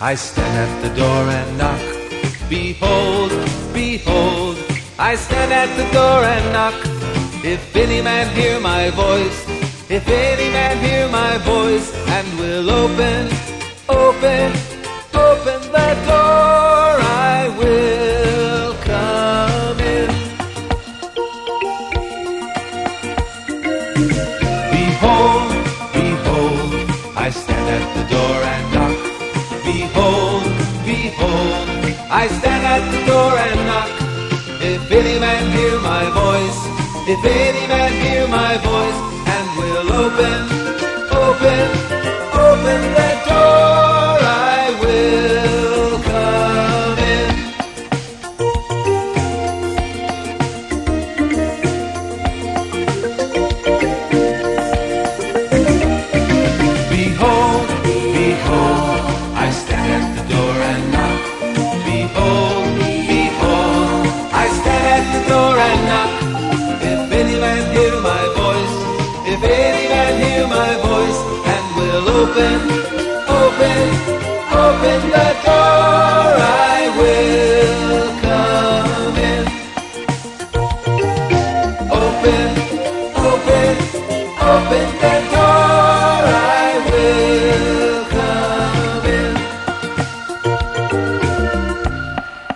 I stand at the door and knock. Behold, behold, I stand at the door and knock. If any man hear my voice, if any man hear my voice, and will open, open, open the door, I will come in. Behold, behold, I stand at the door and knock. Behold, behold, I stand at the door and knock. If any man hear my voice, if any man hear my voice, and will open, any man hear my voice, if any man hear my voice, and will open, open, open the door, I will come in. Open, open, open the